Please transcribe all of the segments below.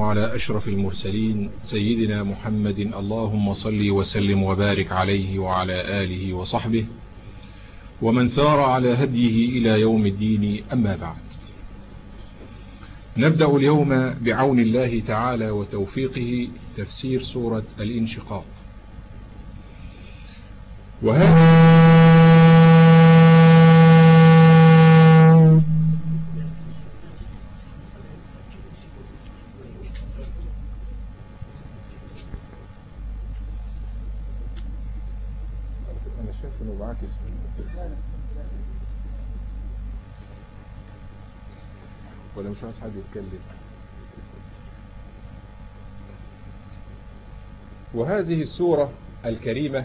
على أشرف المرسلين سيدنا محمد اللهم صل وسلم وبارك عليه وعلى آله وصحبه ومن سار على هديه إلى يوم الدين أما بعد. نبدأ اليوم بعون الله تعالى وتوفيقه تفسير سورة الانشقاق. وهذه ولا مش عايز حد يتكلم. وهذه السورة الكريمة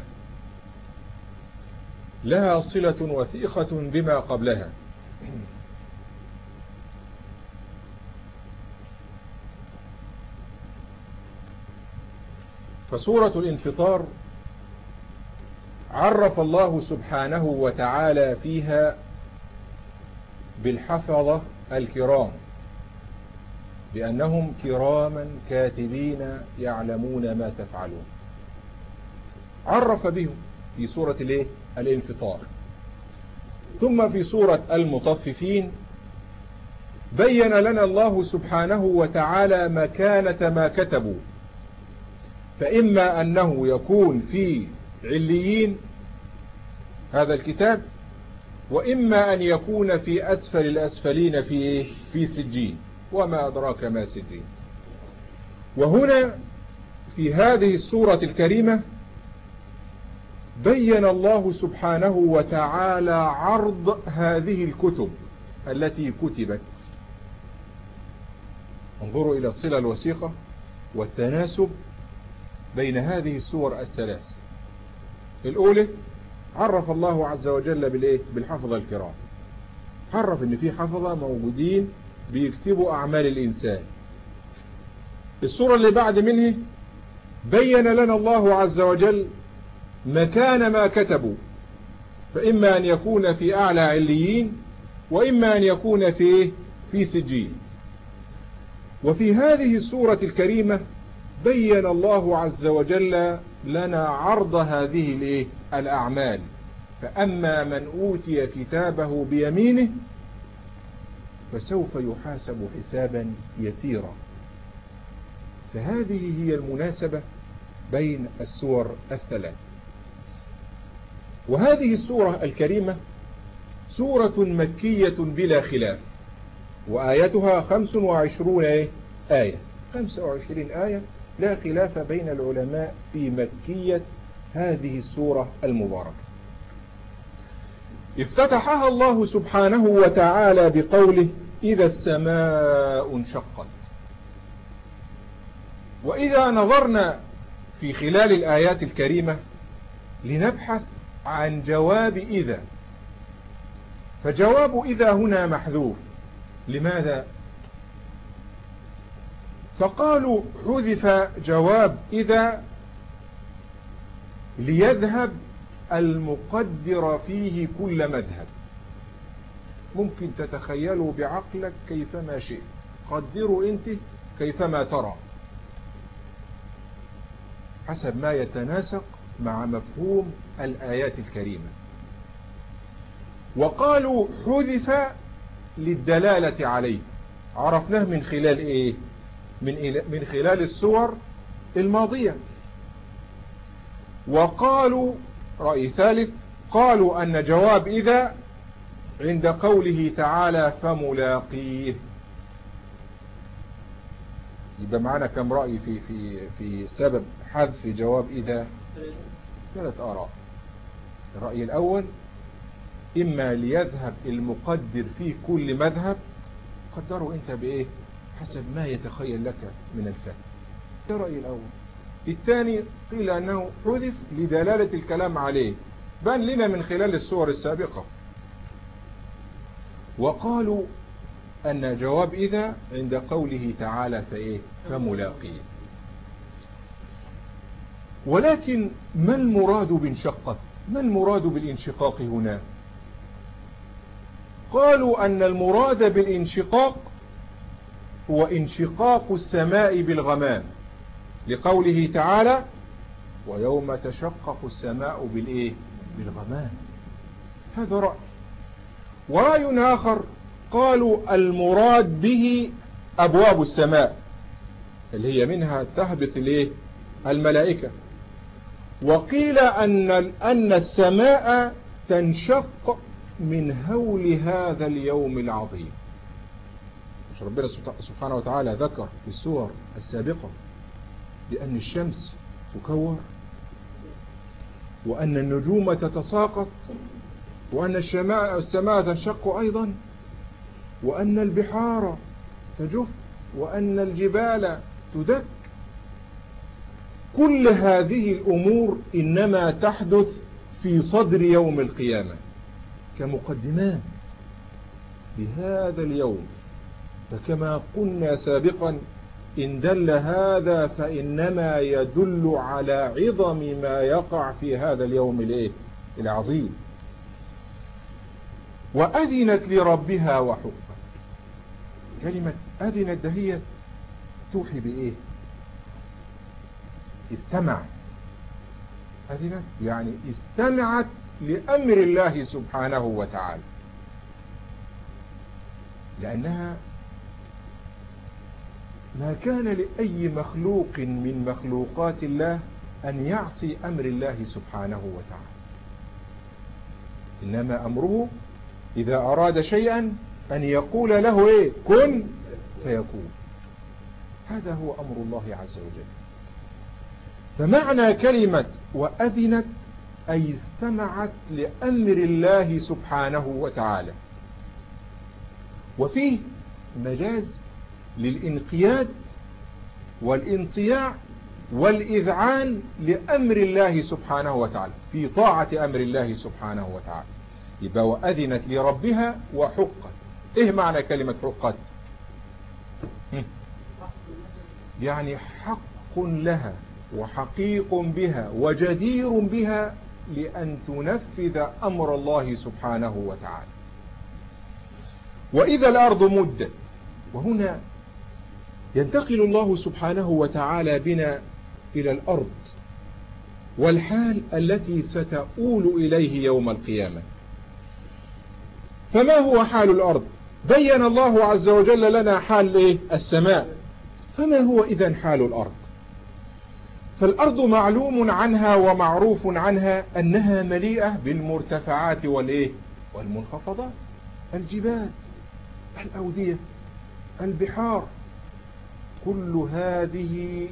لها صلة وثيقة بما قبلها. فسورة الانفطار عرف الله سبحانه وتعالى فيها بالحفظة الكرام. بأنهم كراما كاتبين يعلمون ما تفعلون. عرف بهم في سورة الايه؟ الانفطار. ثم في سورة المطففين بين لنا الله سبحانه وتعالى مكانة ما كتبوا. فإما أنه يكون في عليين هذا الكتاب وإما أن يكون في أسفل الأسفلين في في سجين. وما أدراك ما سجين. وهنا في هذه السورة الكريمة بين الله سبحانه وتعالى عرض هذه الكتب التي كتبت. انظروا إلى الصلة الوثيقة والتناسب بين هذه السور الثلاث. الأولى عرف الله عز وجل بالإيه؟ بالحفظة الكرام. عرف إن في حفظة موجودين بيكتبوا أعمال الإنسان. الصورة اللي بعد منه بين لنا الله عز وجل مكان ما كتبوا فإما أن يكون في أعلى عليين وإما أن يكون في في سجين. وفي هذه السورة الكريمة بين الله عز وجل لنا عرض هذه الأعمال. فأما من أوتي كتابه بيمينه فسوف يحاسب حسابا يسيرا. فهذه هي المناسبة بين السور الثلاث. وهذه السورة الكريمة سورة مكية بلا خلاف وآيتها خمس وعشرون آية. خمس وعشرين آية لا خلاف بين العلماء في مكية هذه السورة المباركة. افتتحها الله سبحانه وتعالى بقوله إذا السماء انشقت. وإذا نظرنا في خلال الآيات الكريمة لنبحث عن جواب إذا. فجواب إذا هنا محذوف. لماذا؟ فقالوا حذف جواب إذا ليذهب المقدر فيه كل مذهب. ممكن تتخيلوا بعقلك كيفما شئت. قدروا أنت كيفما ترى. حسب ما يتناسق مع مفهوم الآيات الكريمة. وقالوا حذف للدلالة عليه. عرفناه من خلال إيه؟ من, من خلال السور الماضية. وقالوا رأي ثالث قالوا أن جواب إذا عند قوله تعالى فملاقيه. يبقى معنا كم رأي في في في سبب حذف جواب إذا؟ ثلاث آراء. الرأي الأول إما ليذهب المقدر في كل مذهب قدروا أنت بإيه؟ حسب ما يتخيل لك من الفهم. ده الرأي الأول. الثاني قيل أنه حذف لدلالة الكلام عليه. بان لنا من خلال الصور السابقة. وقالوا أن جواب إذا عند قوله تعالى فإيه؟ فملاقيه ولكن ما المراد بانشقت ما المراد بالانشقاق هنا؟ قالوا أن المراد بالانشقاق هو انشقاق السماء بالغمام لقوله تعالى ويوم تشقق السماء بالإيه؟ بالغمام. هذا رأي. ورأي آخر قالوا المراد به أبواب السماء اللي هي منها تهبط الايه الملائكة. وقيل أن أن السماء تنشق من هول هذا اليوم العظيم. مش ربنا سبحانه وتعالى ذكر في السور السابقة بأن الشمس تكور وأن النجوم تتساقط وأن السماء, تنشق أيضا وأن البحار تجف وأن الجبال تدك. كل هذه الأمور إنما تحدث في صدر يوم القيامة. كمقدمات لهذا اليوم. فكما قلنا سابقا إن دل هذا فإنما يدل على عظم ما يقع في هذا اليوم العظيم. وأذنت لربها وحقت كلمة أذنت دهية توحي بإيه؟ استمعت. أذنت يعني استمعت لأمر الله سبحانه وتعالى. لأنها ما كان لأي مخلوق من مخلوقات الله أن يعصي أمر الله سبحانه وتعالى. إنما أمره إذا أراد شيئا أن يقول له إيه؟ كن فيكون. هذا هو أمر الله عز وجل. فمعنى كلمة وأذنت أي استمعت لأمر الله سبحانه وتعالى. وفيه مجاز للإنقياد والانصياع والإذعان لأمر الله سبحانه وتعالى في طاعة أمر الله سبحانه وتعالى. يبقى وأذنت لربها وحقت. إيه معنى كلمة حقت؟ يعني حق لها وحقيق بها وجدير بها لأن تنفذ أمر الله سبحانه وتعالى. وإذا الأرض مدت وهنا ينتقل الله سبحانه وتعالى بنا إلى الأرض والحال التي ستؤول إليه يوم القيامة. فما هو حال الأرض؟ بين الله عز وجل لنا حال إيه؟ السماء. فما هو إذا حال الأرض؟ فالأرض معلوم عنها ومعروف عنها أنها مليئة بالمرتفعات والإيه؟ والمنخفضات. الجبال الأودية البحار كل هذه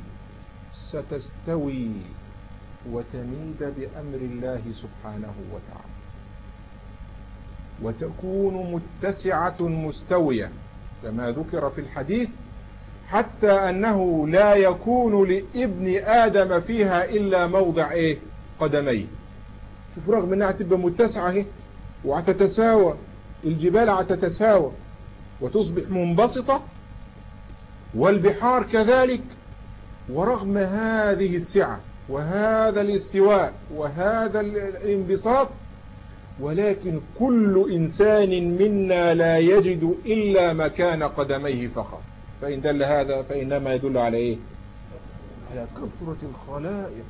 ستستوي وتميد بأمر الله سبحانه وتعالى. وتكون متسعة مستوية كما ذكر في الحديث حتى أنه لا يكون لابن آدم فيها إلا موضع إيه؟ قدميه. شوف رغم أنها تبقى متسعة أهي وهتتساوى الجبال هتتساوى وتصبح منبسطة والبحار كذلك ورغم هذه السعة وهذا الاستواء وهذا الانبساط ولكن كل إنسان منا لا يجد إلا مكان قدميه فقط. فإن دل هذا فإنما يدل على إيه؟ على كثرة الخلائق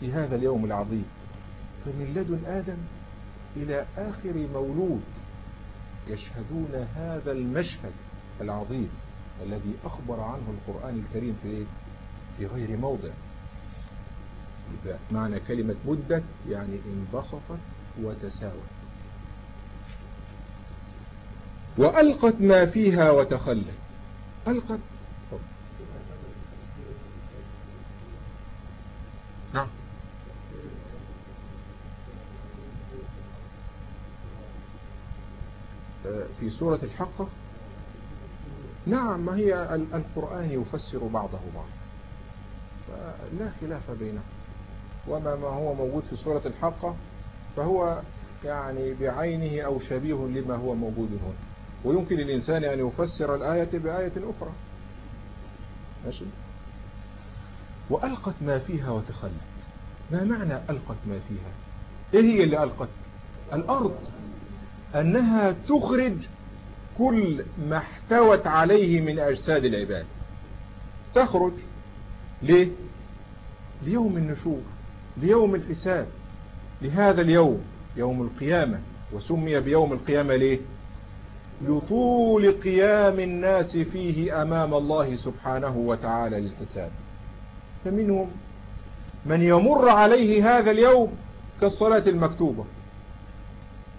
في هذا اليوم العظيم. فمن لدن آدم إلى آخر مولود يشهدون هذا المشهد العظيم الذي أخبر عنه القرآن الكريم في إيه؟ في غير موضع. معنى كلمة مدة يعني انبسطت وتساوت. وألقت ما فيها وتخلت. ألقت. نعم. في سورة الحقة نعم ما هي القرآن يفسر بعضه بعض لا خلاف بينه. وما ما هو موجود في سورة الحقة فهو يعني بعينه أو شبيه لما هو موجود هنا. ويمكن للإنسان أن يفسر الآية بآية أخرى. ماشي؟ وألقت ما فيها وتخلت. ما معنى ألقت ما فيها؟ إيه هي اللي ألقت؟ الأرض. أنها تخرج كل ما احتوت عليه من أجساد العباد. تخرج. ليه؟ ليوم النشور ليوم الحساب. لهذا اليوم يوم القيامة. وسمي بيوم القيامة ليه؟ لطول قيام الناس فيه أمام الله سبحانه وتعالى للحساب. فمنهم من يمر عليه هذا اليوم كالصلاة المكتوبة.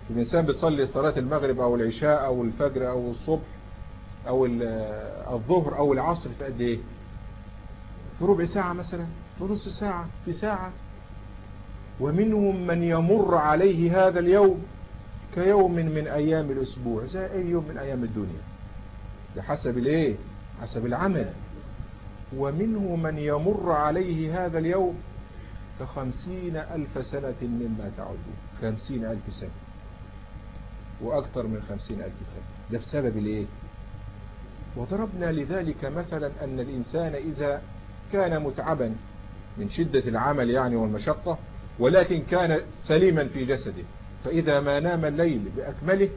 الإنسان بيصلي صلاة المغرب أو العشاء أو الفجر أو الصبح أو الظهر أو العصر في قد إيه؟ في ربع ساعة مثلا في نص ساعة في ساعة. ومنهم من يمر عليه هذا اليوم كيوم من أيام الأسبوع زي أي يوم من أيام الدنيا. بحسب الإيه؟ حسب العمل. ومنه من يمر عليه هذا اليوم كخمسين ألف سنة مما تعدون. خمسين ألف سنة. وأكثر من خمسين ألف سنة. ده بسبب الإيه؟ وضربنا لذلك مثلا أن الإنسان إذا كان متعبا من شدة العمل يعني والمشقة ولكن كان سليما في جسده. فإذا ما نام الليل بأكمله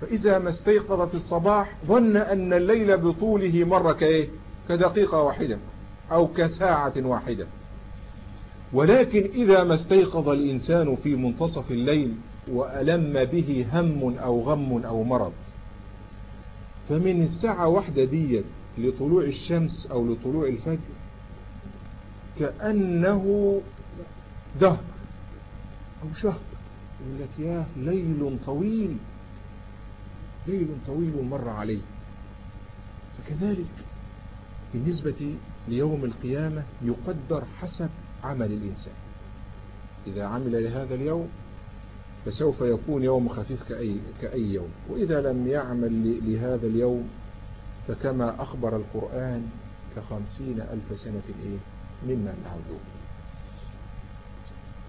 فإذا ما استيقظ في الصباح ظن أن الليل بطوله مر كإيه؟ كدقيقة واحدة أو كساعة واحدة. ولكن إذا ما استيقظ الإنسان في منتصف الليل وألم به هم أو غم أو مرض فمن الساعة واحدة ديت لطلوع الشمس أو لطلوع الفجر كأنه دهر أو شهر يقول لك يا ليل طويل ليل طويل مر عليه فكذلك بالنسبة ليوم القيامة يقدر حسب عمل الإنسان. إذا عمل لهذا اليوم فسوف يكون يوم خفيف كأي, كأي يوم. وإذا لم يعمل لهذا اليوم فكما أخبر القرآن كخمسين ألف سنة إيه؟ مما تعودون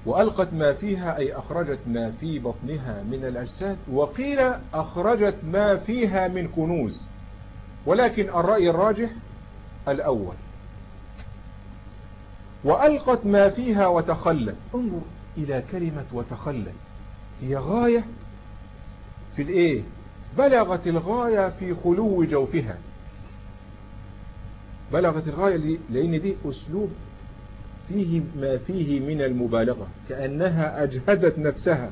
وألقت ما فيها أي أخرجت ما في بطنها من الأجساد وقيل أخرجت ما فيها من كنوز. ولكن الرأي الراجح الأول. وألقت ما فيها وتخلت. انظر إلى كلمة وتخلت. هي غاية في الإيه؟ بلغت الغاية في خلو جوفها. بلغت الغاية لأن دي أسلوب فيه ما فيه من المبالغة كأنها أجهدت نفسها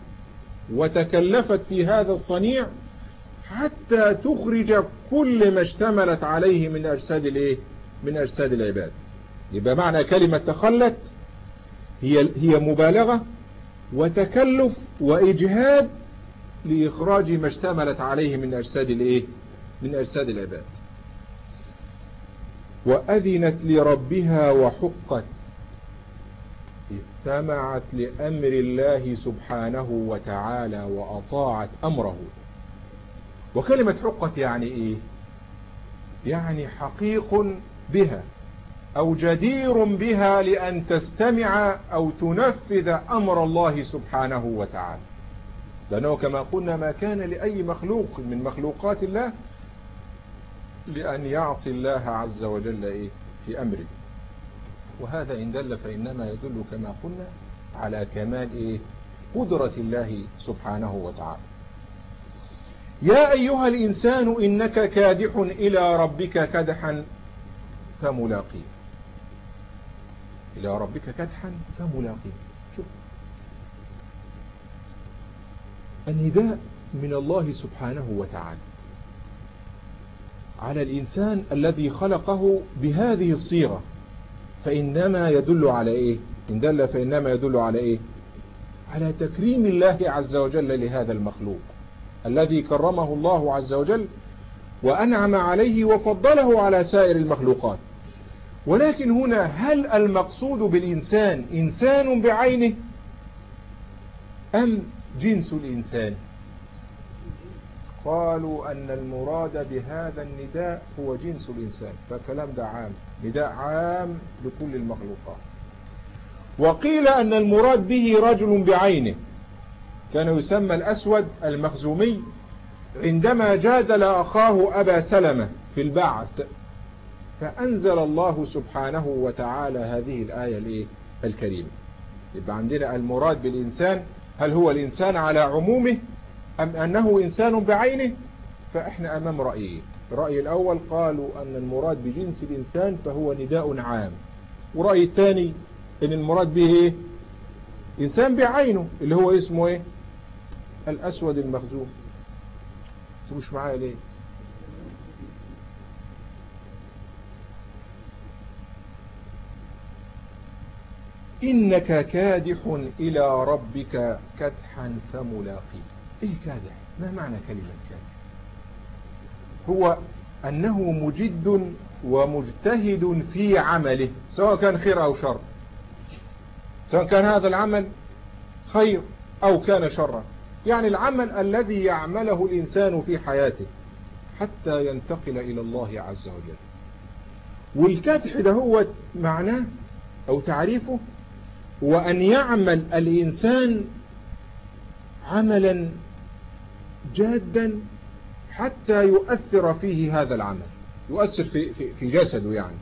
وتكلفت في هذا الصنيع حتى تخرج كل ما اشتملت عليه من أجساد الإيه؟ من أجساد العباد. يبقى معنى كلمة تخلت هي هي مبالغة وتكلف وإجهاد لإخراج ما اشتملت عليه من أجساد الإيه؟ من أجساد العباد. وأذنت لربها وحقت استمعت لأمر الله سبحانه وتعالى وأطاعت أمره. وكلمة حقت يعني إيه؟ يعني حقيق بها أو جدير بها لأن تستمع أو تنفذ أمر الله سبحانه وتعالى. لأنه كما قلنا ما كان لأي مخلوق من مخلوقات الله لأن يعصي الله عز وجل إيه؟ في أمره. وهذا إن دل فإنما يدل كما قلنا على كمال إيه قدرة الله سبحانه وتعالى. يا أيها الإنسان إنك كادح إلى ربك كدحا فملاقيه. إلى ربك كدحا فملاقيه. شوف. النداء من الله سبحانه وتعالى على الإنسان الذي خلقه بهذه الصيغة. فإنما يدل على إيه؟ إن دل فإنما يدل على إيه؟ على تكريم الله عز وجل لهذا المخلوق الذي كرمه الله عز وجل وأنعم عليه وفضله على سائر المخلوقات. ولكن هنا هل المقصود بالإنسان إنسان بعينه أم جنس الإنسان؟ قالوا أن المراد بهذا النداء هو جنس الإنسان فالكلام ده عام نداء عام لكل المخلوقات. وقيل أن المراد به رجل بعينه كان يسمى الأسود المخزومي عندما جادل أخاه أبا سلمة في البعث فأنزل الله سبحانه وتعالى هذه الآية الكريمة. يبقى عندنا المراد بالإنسان هل هو الإنسان على عمومه أم أنه إنسان بعينه فإحنا أمام رأيين الرأي الأول قالوا أن المراد بجنس الإنسان فهو نداء عام. ورأي الثاني أن المراد به إيه؟ إنسان بعينه اللي هو اسمه إيه؟ الأسود المخزوم مش معايا ليه؟ إنك كادح إلى ربك كدحا فملاقيه. إيه كادح ما معنى كلمة كادح هو أنه مجد ومجتهد في عمله سواء كان خير أو شر. سواء كان هذا العمل خير أو كان شرا. يعني العمل الذي يعمله الإنسان في حياته حتى ينتقل إلى الله عز وجل. والكدح ده هو معناه أو تعريفه وأن يعمل الإنسان عملا جادا حتى يؤثر فيه هذا العمل. يؤثر في, في, في جسده يعني.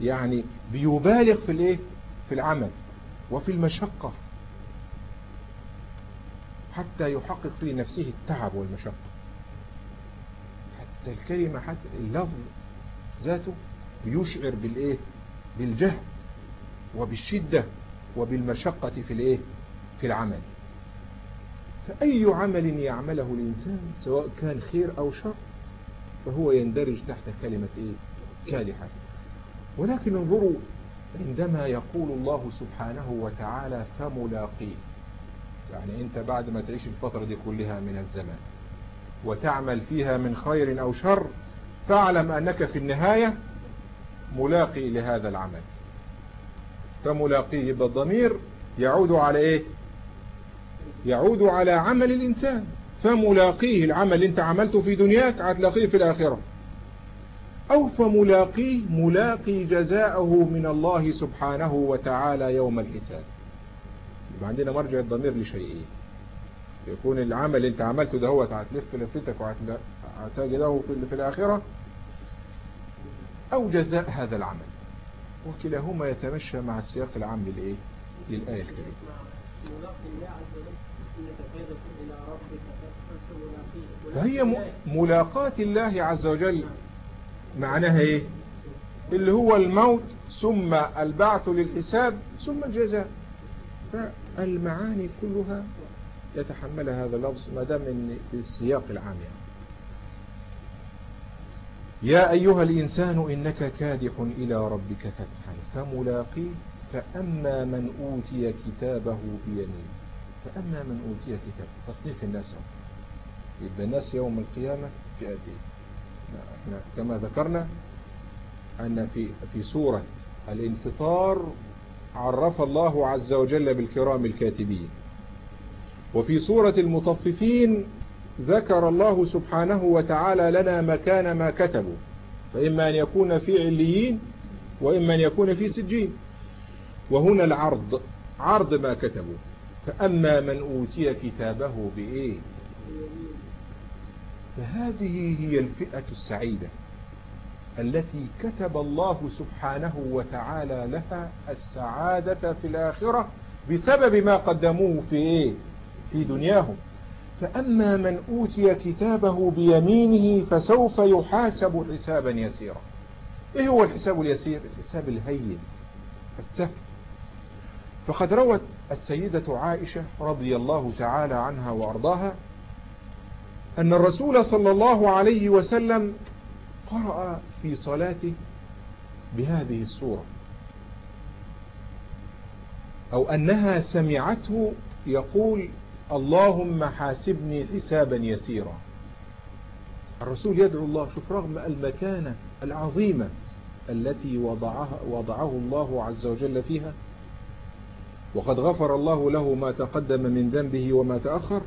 يعني بيبالغ في الايه؟ في العمل وفي المشقة. حتى يحقق في نفسه التعب والمشقة. حتى الكلمة حتى اللفظ ذاته بيشعر بالإيه؟ بالجهد وبالشدة وبالمشقة في الإيه؟ في العمل. فأي عمل يعمله الإنسان سواء كان خير أو شر فهو يندرج تحت كلمة إيه؟ كالحة. ولكن انظروا عندما يقول الله سبحانه وتعالى فملاقيه. يعني أنت بعد ما تعيش الفترة دي كلها من الزمان وتعمل فيها من خير أو شر فاعلم أنك في النهاية ملاقي لهذا العمل. فملاقيه بالضمير يعود على إيه؟ يعود على عمل الإنسان. فملاقيه العمل اللي انت عملته في دنياك هتلاقيه في الآخرة. أو فملاقيه ملاقي جزاءه من الله سبحانه وتعالى يوم الحساب. يبقى عندنا مرجع الضمير لشيئين. يكون العمل اللي انت عملته ده هو هتلف لفتك وهتجده في, في الآخرة. أو جزاء هذا العمل. وكلاهما يتمشى مع السياق العام للآية الكريمة. فهي ملاقاة الله عز وجل. معناها إيه؟ اللي هو الموت ثم البعث للحساب ثم الجزاء. فالمعاني كلها يتحملها هذا اللفظ ما دام في السياق العام يعني. يا أيها الإنسان إنك كادح إلى ربك كدحا. فملاقيه فأما من أوتي كتابه بيمينه. فأما من أوتي كتابه. تصنيف الناس. يبقى الناس يوم القيامة فئتين إحنا كما ذكرنا أن في في سورة الانفطار عرف الله عز وجل بالكرام الكاتبين. وفي سورة المطففين ذكر الله سبحانه وتعالى لنا مكان ما كتبوا. فإما أن يكون في عليين وإما أن يكون في سجين. وهنا العرض عرض ما كتبوا. فأما من أوتي كتابه بإيه؟ فهذه هي الفئة السعيدة التي كتب الله سبحانه وتعالى لها السعادة في الآخرة بسبب ما قدموه في إيه؟ في دنياهم. فأما من أوتي كتابه بيمينه فسوف يحاسب حسابا يسيرا. إيه هو الحساب اليسير؟ الحساب الهين السهل. فقد روت السيدة عائشة رضي الله تعالى عنها وأرضاها أن الرسول صلى الله عليه وسلم قرأ في صلاته بهذه السورة أو أنها سمعته يقول اللهم حاسبني حسابا يسيرا الرسول يدعو الله شوف رغم المكانة العظيمة التي وضعها وضعه الله عز وجل فيها. وقد غفر الله له ما تقدم من ذنبه وما تأخر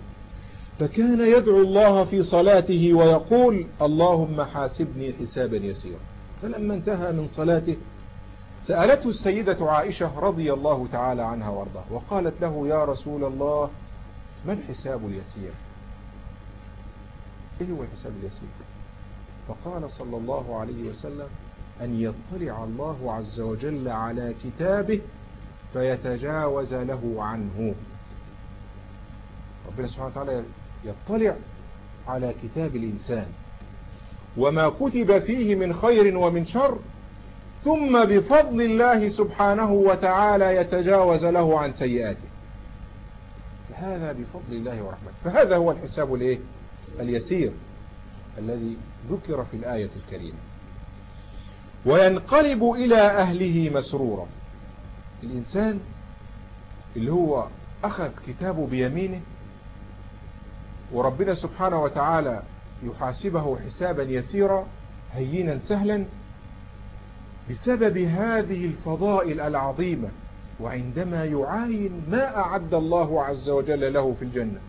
فكان يدعو الله في صلاته ويقول اللهم حاسبني حسابا يسيرا. فلما انتهى من صلاته سألته السيدة عائشة رضي الله تعالى عنها وارضاه وقالت له يا رسول الله ما الحساب اليسير؟ إيه هو الحساب اليسير؟ فقال صلى الله عليه وسلم أن يطلع الله عز وجل على كتابه فيتجاوز له عنه. ربنا سبحانه وتعالى يطلع على كتاب الإنسان. وما كتب فيه من خير ومن شر ثم بفضل الله سبحانه وتعالى يتجاوز له عن سيئاته. فهذا بفضل الله ورحمته. فهذا هو الحساب الإيه؟ اليسير الذي ذكر في الآية الكريمة. وينقلب إلى أهله مسرورا. الإنسان اللي هو أخذ كتابه بيمينه وربنا سبحانه وتعالى يحاسبه حسابا يسيرا هينا سهلا. بسبب هذه الفضائل العظيمة وعندما يعاين ما أعد الله عز وجل له في الجنة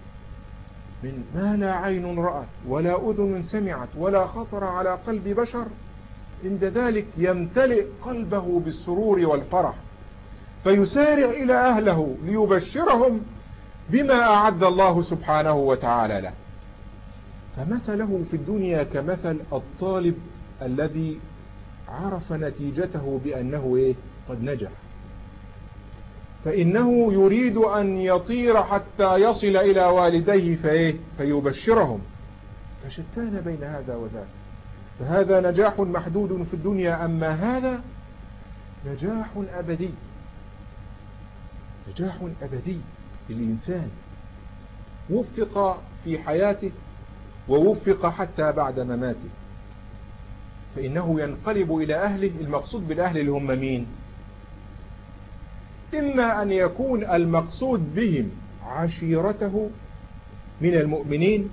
من ما لا عين رأت ولا أذن سمعت ولا خطر على قلب بشر عند ذلك يمتلئ قلبه بالسرور والفرح. فيسارع إلى أهله ليبشرهم بما أعد الله سبحانه وتعالى له. فمثله في الدنيا كمثل الطالب الذي عرف نتيجته بأنه إيه؟ قد نجح. فإنه يريد أن يطير حتى يصل إلى والديه فإيه؟ فيبشرهم. فشتان بين هذا وذاك. فهذا نجاح محدود في الدنيا أما هذا نجاح أبدي. نجاح أبدي للإنسان. وفق في حياته ووفق حتى بعد مماته. فإنه ينقلب إلى أهله المقصود بالأهل اللي هم مين؟ إما أن يكون المقصود بهم عشيرته من المؤمنين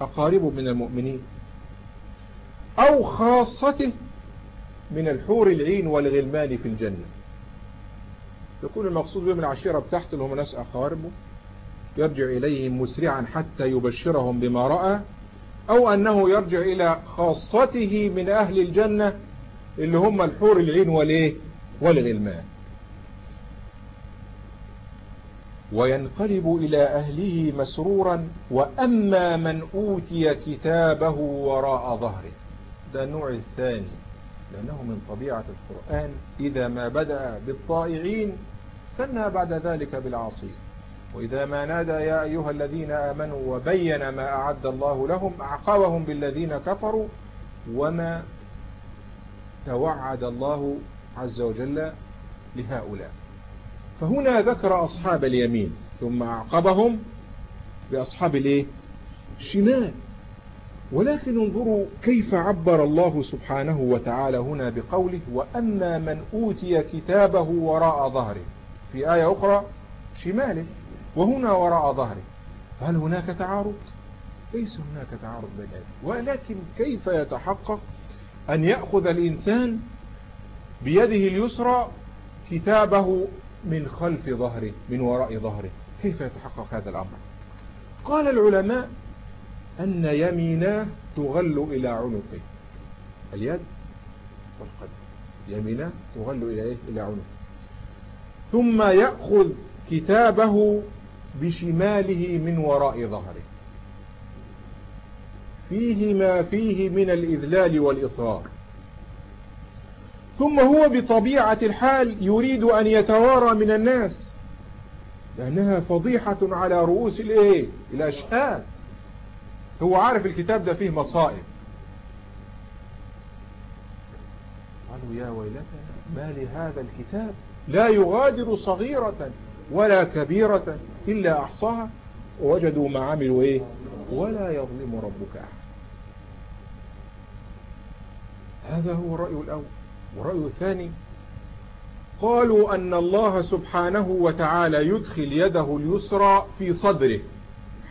أقاربه من المؤمنين أو خاصته من الحور العين والغلمان في الجنة. يكون المقصود بهم العشيرة بتاعته اللي هم ناس أقاربه يرجع إليهم مسرعا حتى يبشرهم بما رأى أو أنه يرجع إلى خاصته من أهل الجنة اللي هم الحور العين والإيه والغلمان وينقلب إلى أهله مسرورا وأما من أوتي كتابه وراء ظهره. ده النوع الثاني. لأنه من طبيعة القرآن إذا ما بدأ بالطائعين ثنى بعد ذلك بالعاصين وإذا ما نادى يا أيها الذين آمنوا وبين ما أعد الله لهم أعقبهم بالذين كفروا وما توعد الله عز وجل لهؤلاء. فهنا ذكر أصحاب اليمين ثم أعقبهم بأصحاب الإيه؟ الشمال. ولكن انظروا كيف عبر الله سبحانه وتعالى هنا بقوله وأما من أوتي كتابه وراء ظهره. في آية أخرى شماله وهنا وراء ظهره. هل هناك تعارض؟ ليس هناك تعارض بين ولكن كيف يتحقق أن يأخذ الإنسان بيده اليسرى كتابه من خلف ظهره من وراء ظهره؟ كيف يتحقق هذا الأمر؟ قال العلماء أن يميناه تغل إلى عنقه. اليد والقدم يميناه تغل إلى إيه؟ إلى عنقه. ثم يأخذ كتابه بشماله من وراء ظهره. فيه ما فيه من الإذلال والإصرار. ثم هو بطبيعة الحال يريد أن يتوارى من الناس لأنها فضيحة على رؤوس الإيه؟ الأشهاد هو عارف الكتاب ده فيه مصائب. قالوا يا ويلتنا ما لهذا الكتاب؟ لا يغادر صغيرة ولا كبيرة إلا أحصاها. ووجدوا ما عملوا إيه؟ ولا يظلم ربك أحد. هذا هو الرأي الأول. والرأي الثاني قالوا أن الله سبحانه وتعالى يدخل يده اليسرى في صدره.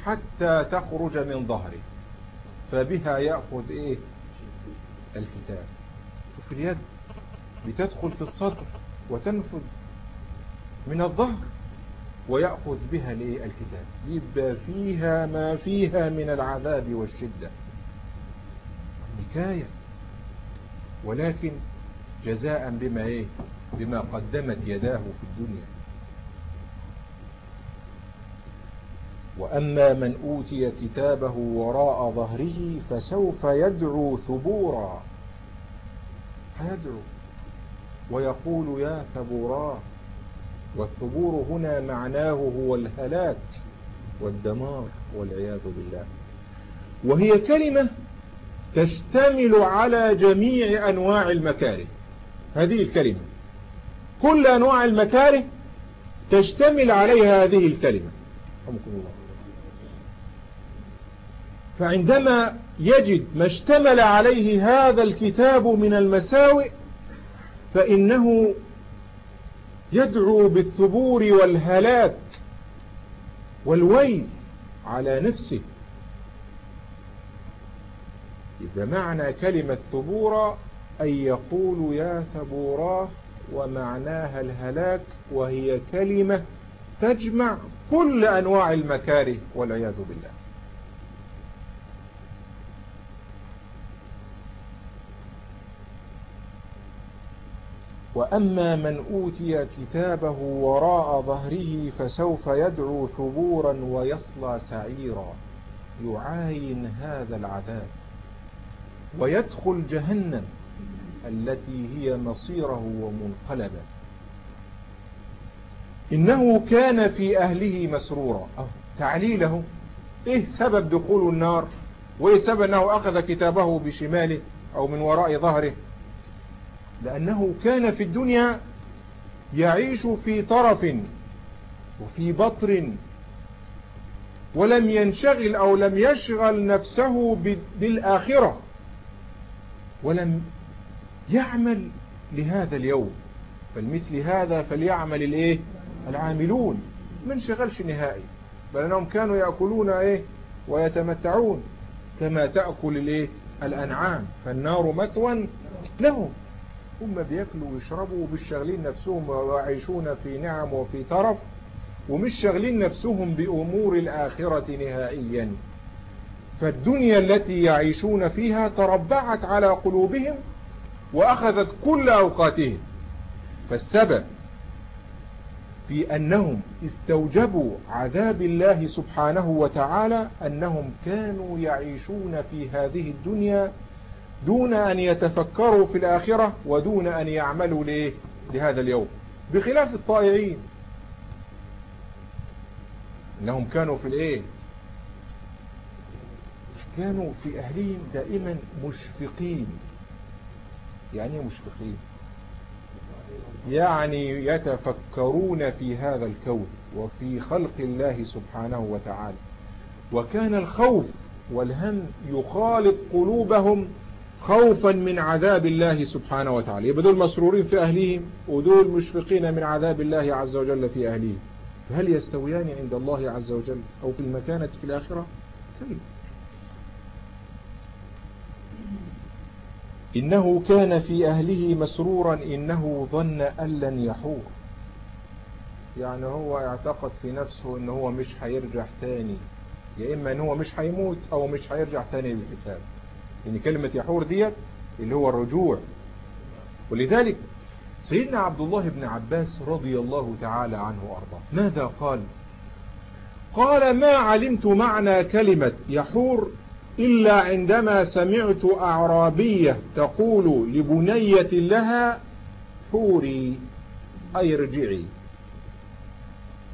حتى تخرج من ظهره. فبها يأخذ إيه؟ الكتاب. شوف اليد. بتدخل في الصدر وتنفذ من الظهر ويأخذ بها الكتاب يبقى فيها ما فيها من العذاب والشدة. نكاية ولكن جزاء بما إيه؟ بما قدمت يداه في الدنيا. وأما من أوتي كتابه وراء ظهره فسوف يدعو ثبورا. هيدعو ويقول يا ثبوراه والثبور هنا معناه هو الهلاك والدمار والعياذ بالله. وهي كلمة تشتمل على جميع أنواع المكاره. هذه الكلمة. كل أنواع المكاره تشتمل عليها هذه الكلمة. رحمكم الله. فعندما يجد ما اشتمل عليه هذا الكتاب من المساوئ فإنه يدعو بالثبور والهلاك والويل على نفسه. إذا معنى كلمة ثبورا أن يقول يا ثبوراه ومعناها الهلاك وهي كلمة تجمع كل أنواع المكاره والعياذ بالله. وأما من أوتي كتابه وراء ظهره فسوف يدعو ثبورا ويصلى سعيرا. يعاين هذا العذاب. ويدخل جهنم التي هي مصيره ومنقلبه. إنه كان في أهله مسرورا. أو تعليله. إيه سبب دخول النار؟ وإيه سبب أنه أخذ كتابه بشماله أو من وراء ظهره؟ لأنه كان في الدنيا يعيش في طرف وفي بطر ولم ينشغل أو لم يشغل نفسه بالآخرة. ولم يعمل لهذا اليوم. فالمثل هذا فليعمل الإيه؟ العاملون. من شغلش نهائي. بل أنهم كانوا يأكلون إيه؟ ويتمتعون. كما تأكل الإيه؟ الأنعام. فالنار مثوى لهم. هم بياكلوا ويشربوا ومش شاغلين نفسهم ويعيشون في نعم وفي طرف ومش شاغلين نفسهم بأمور الآخرة نهائيا. فالدنيا التي يعيشون فيها تربعت على قلوبهم وأخذت كل أوقاتهم. فالسبب في أنهم استوجبوا عذاب الله سبحانه وتعالى أنهم كانوا يعيشون في هذه الدنيا دون أن يتفكروا في الآخرة ودون أن يعملوا ليه لهذا اليوم. بخلاف الطائعين إنهم كانوا في الإيه؟ كانوا في أهلهم دائما مشفقين. يعني مشفقين؟ يعني يتفكرون في هذا الكون وفي خلق الله سبحانه وتعالى. وكان الخوف والهم يخالط قلوبهم خوفا من عذاب الله سبحانه وتعالى. يبقى دول مسرورين في أهليهم ودول مشفقين من عذاب الله عز وجل في أهليهم. فهل يستويان عند الله عز وجل أو في المكانة في الآخرة؟ كلا إنه كان في أهله مسرورا إنه ظن أن لن يحور. يعني هو اعتقد في نفسه إن هو مش هيرجع تاني. يا إما إن هو مش هيموت أو مش هيرجع تاني للحساب إن كلمة يحور ديت اللي هو الرجوع. ولذلك سيدنا عبد الله بن عباس رضي الله تعالى عنه وأرضاه. ماذا قال؟ قال ما علمت معنى كلمة يحور إلا عندما سمعت أعرابية تقول لبنية لها حوري أي رجعي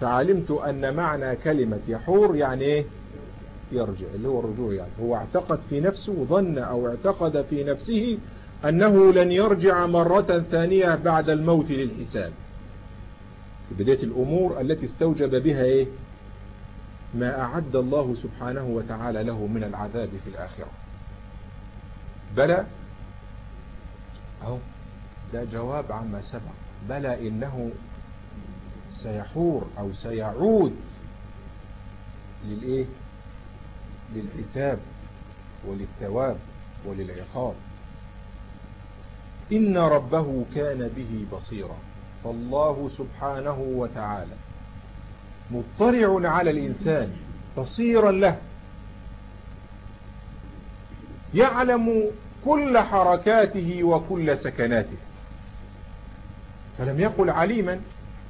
فعلمت أن معنى كلمة يحور يعني إيه؟ يرجع اللي هو الرجوع يعني. هو اعتقد في نفسه ظن أو اعتقد في نفسه أنه لن يرجع مرة ثانية بعد الموت للحساب. في بداية الأمور التي استوجب بها إيه؟ ما أعد الله سبحانه وتعالى له من العذاب في الآخرة. بلى؟ أو ده جواب عما سبق. بلى إنه سيحور أو سيعود للإيه؟ للحساب وللثواب وللعقاب. إن ربه كان به بصيرا. فالله سبحانه وتعالى مطلع على الإنسان بصيرا له. يعلم كل حركاته وكل سكناته. فلم يقل عليما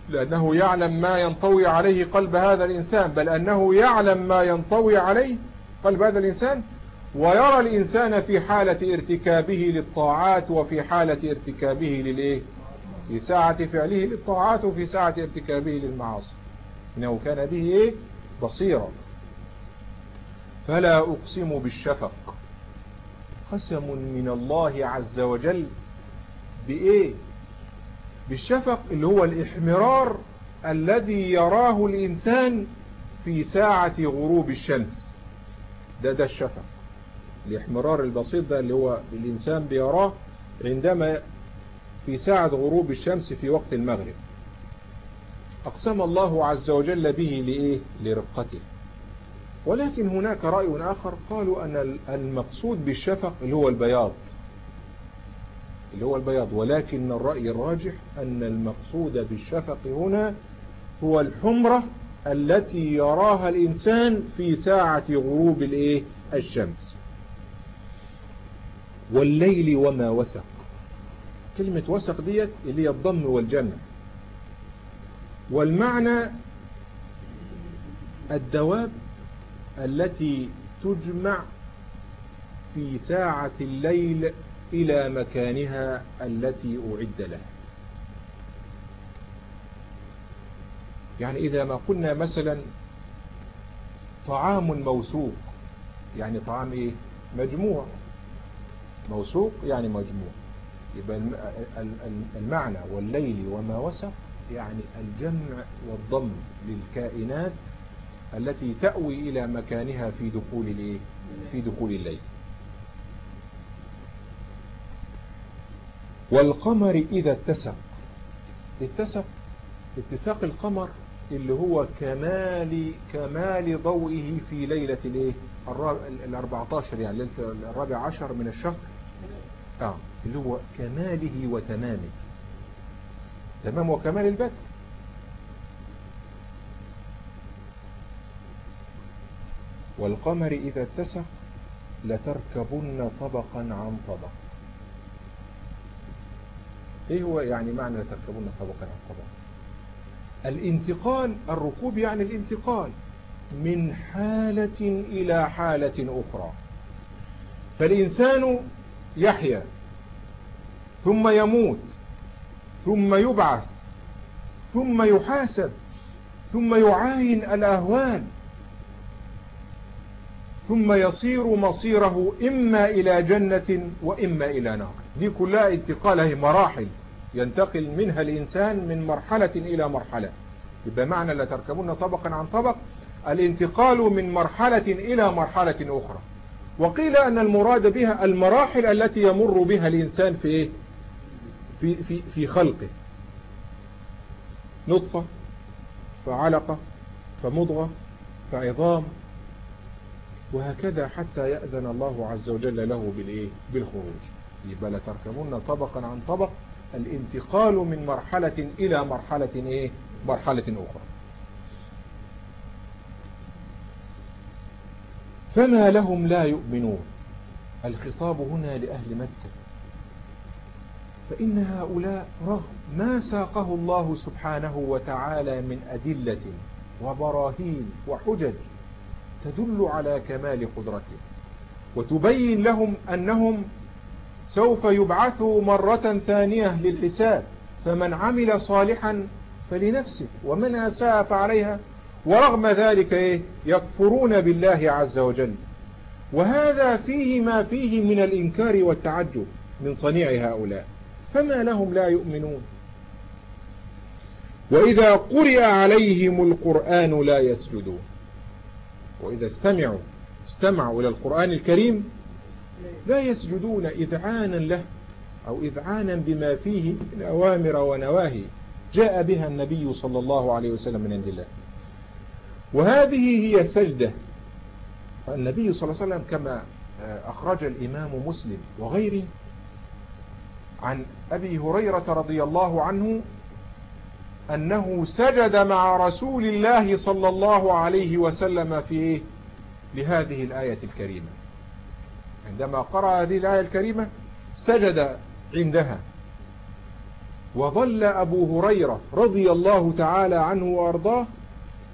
لأنه يعلم ما ينطوي عليه قلب هذا الإنسان بل أنه يعلم ما ينطوي عليه قلب هذا الإنسان ويرى الإنسان في حالة ارتكابه للطاعات وفي حالة ارتكابه للإيه؟ في ساعة فعله للطاعات وفي ساعة ارتكابه للمعاصي. إنه كان به إيه؟ بصيرا. فلا أقسم بالشفق. قسم من الله عز وجل بإيه؟ بالشفق اللي هو الإحمرار الذي يراه الإنسان في ساعة غروب الشمس. ده ده الشفق. الإحمرار البسيط ده اللي هو الإنسان بيراه عندما في ساعة غروب الشمس في وقت المغرب. أقسم الله عز وجل به لإيه؟ لرقته. ولكن هناك رأي آخر قالوا أن المقصود بالشفق اللي هو البياض. اللي هو البياض. ولكن الرأي الراجح أن المقصود بالشفق هنا هو الحمرة التي يراها الإنسان في ساعة غروب الإيه؟ الشمس. والليل وما وسق. كلمة وسق ديت اللي هي الضم والجمع. والمعنى الدواب التي تجمع في ساعة الليل إلى مكانها التي أعد لها. يعني إذا ما قلنا مثلا طعام موسوق يعني طعام إيه؟ مجموع. موسوق يعني مجموع. يبقى المعنى والليل وما وسق يعني الجمع والضم للكائنات التي تأوي إلى مكانها في دخول في دخول الليل. والقمر إذا اتسق. اتسق؟ اتساق القمر اللي هو كمال كمال ضوئه في ليلة الايه؟ ال14 يعني ليلة الرابع عشر من الشهر. آه اللي هو كماله وتمامه. تمام وكمال البدء والقمر إذا اتسق لتركبن طبقا عن طبق. إيه هو يعني معنى لتركبن طبقا عن طبق؟ الانتقال الركوب يعني الانتقال من حالة إلى حالة أخرى. فالإنسان يحيا ثم يموت ثم يبعث ثم يحاسب ثم يعاين الأهوال ثم يصير مصيره إما إلى جنة وإما إلى نار. دي كلها انتقاله مراحل. ينتقل منها الإنسان من مرحلة إلى مرحلة يبقى معنى لا تركبون طبقا عن طبق الانتقال من مرحلة إلى مرحلة أخرى وقيل أن المراد بها المراحل التي يمر بها الإنسان في إيه؟ في, في, في خلقه نطفة فعلقة فمضغة فعظام وهكذا حتى يأذن الله عز وجل له بالإيه؟ بالخروج يبقى لتركبون طبقا عن طبق الانتقال من مرحلة إلى مرحلة إيه؟ مرحلة أخرى. فما لهم لا يؤمنون؟ الخطاب هنا لأهل مكة. فإن هؤلاء رغم ما ساقه الله سبحانه وتعالى من أدلة وبراهين وحجج تدل على كمال قدرته. وتبين لهم أنهم سوف يبعثوا مرة ثانية للحساب فمن عمل صالحا فلنفسه ومن أساء فعليها. ورغم ذلك إيه؟ يكفرون بالله عز وجل. وهذا فيه ما فيه من الإنكار والتعجب من صنيع هؤلاء. فما لهم لا يؤمنون. وإذا قرئ عليهم القرآن لا يسجدون. وإذا استمعوا استمعوا إلى القرآن الكريم لا يسجدون إذعانا له أو إذعانا بما فيه من أوامر ونواهي. جاء بها النبي صلى الله عليه وسلم من عند الله. وهذه هي السجدة. النبي صلى الله عليه وسلم كما أخرج الإمام مسلم وغيره عن أبي هريرة رضي الله عنه أنه سجد مع رسول الله صلى الله عليه وسلم في لهذه الآية الكريمة. عندما قرأ هذه الآية الكريمة سجد عندها. وظل أبو هريرة رضي الله تعالى عنه وأرضاه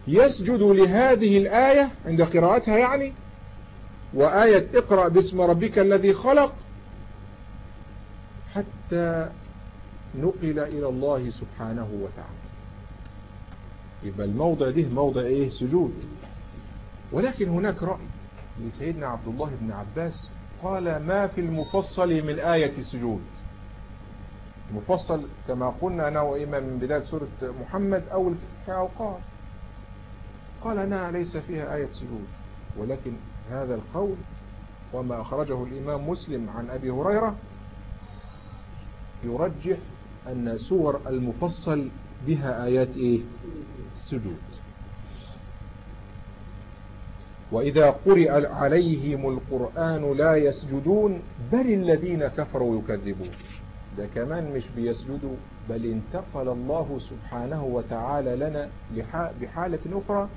يسجد لهذه الآية عند قراءتها يعني وآية اقرأ باسم ربك الذي خلق حتى نقل إلى الله سبحانه وتعالى. يبقى الموضع ده موضع إيه؟ سجود. ولكن هناك رأي لسيدنا عبد الله بن عباس قال ما في المفصل من آية السجود؟ المفصل كما قلنا أنه إما من بداية سورة محمد أو الفتحة أو قال. قال أنها ليس فيها آية سجود. ولكن هذا القول وما أخرجه الإمام مسلم عن أبي هريرة يرجح أن سور المفصل بها آيات إيه؟ السجود وإذا قرئ عليهم القرآن لا يسجدون بل الذين كفروا يكذبون. ده كمان مش بيسجدوا بل انتقل الله سبحانه وتعالى لنا بحالة أخرى.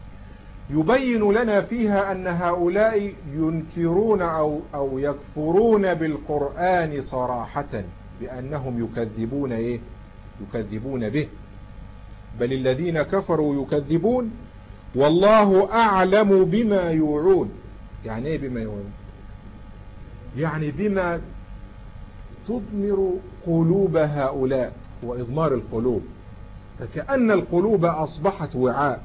يبين لنا فيها أن هؤلاء ينكرون أو, أو يكفرون بالقرآن صراحة بأنهم يكذبون إيه؟ يكذبون به. بل الذين كفروا يكذبون والله أعلم بما يوعون. يعني إيه بما يوعون؟ يعني بما تضمر قلوب هؤلاء وإضمار القلوب. فكأن القلوب أصبحت وعاء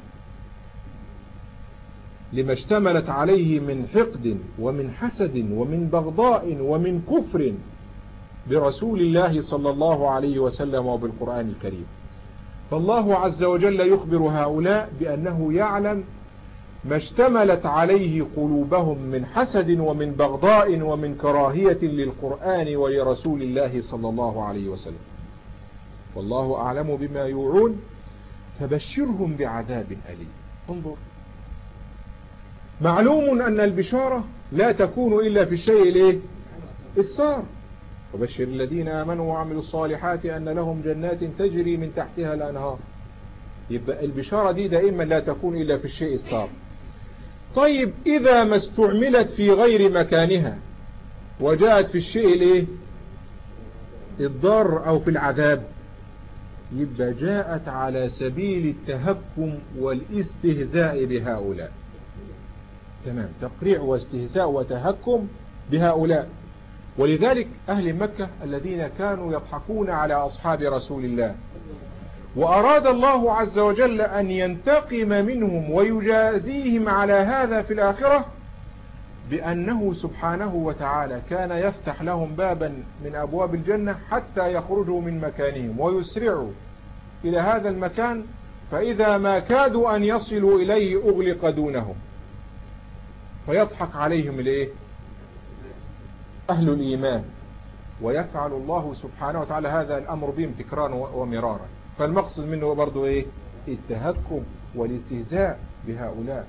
لما اشتملت عليه من حقد ومن حسد ومن بغضاء ومن كفر برسول الله صلى الله عليه وسلم وبالقرآن الكريم. فالله عز وجل يخبر هؤلاء بأنه يعلم ما اشتملت عليه قلوبهم من حسد ومن بغضاء ومن كراهية للقرآن ولرسول الله صلى الله عليه وسلم. والله أعلم بما يوعون. فبشرهم بعذاب أليم. انظر. معلوم أن البشارة لا تكون إلا في الشيء الإيه؟ السار وبشر الذين آمنوا وعملوا الصالحات أن لهم جنات تجري من تحتها الأنهار. يبقى البشارة دي دائما لا تكون إلا في الشيء الصار طيب إذا ما استعملت في غير مكانها وجاءت في الشيء الايه الضار أو في العذاب. يبقى جاءت على سبيل التهكم والاستهزاء بهؤلاء. تمام تقريع واستهزاء وتهكم بهؤلاء. ولذلك أهل مكة الذين كانوا يضحكون على أصحاب رسول الله. وأراد الله عز وجل أن ينتقم منهم ويجازيهم على هذا في الآخرة بأنه سبحانه وتعالى كان يفتح لهم بابا من أبواب الجنة حتى يخرجوا من مكانهم ويسرعوا إلى هذا المكان فإذا ما كادوا أن يصلوا إليه أغلق دونهم. فيضحك عليهم الإيه؟ أهل الإيمان ويفعل الله سبحانه وتعالى هذا الأمر بهم تكرارا ومرارا. فالمقصد منه برضو إيه؟ التهكم والاستهزاء بهؤلاء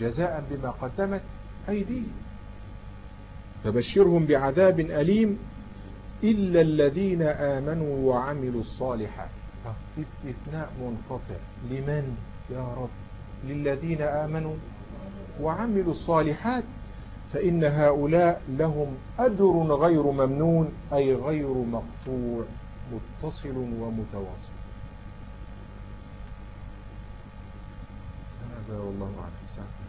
جزاء بما قدمت أيديهم. فبشرهم بعذاب أليم إلا الذين آمنوا وعملوا الصالحات. استثناء منقطع. لمن؟ يا رب. للذين آمنوا وعملوا الصالحات فإن هؤلاء لهم أجر غير ممنون أي غير مقطوع متصل ومتواصل. هذا والله أعلم.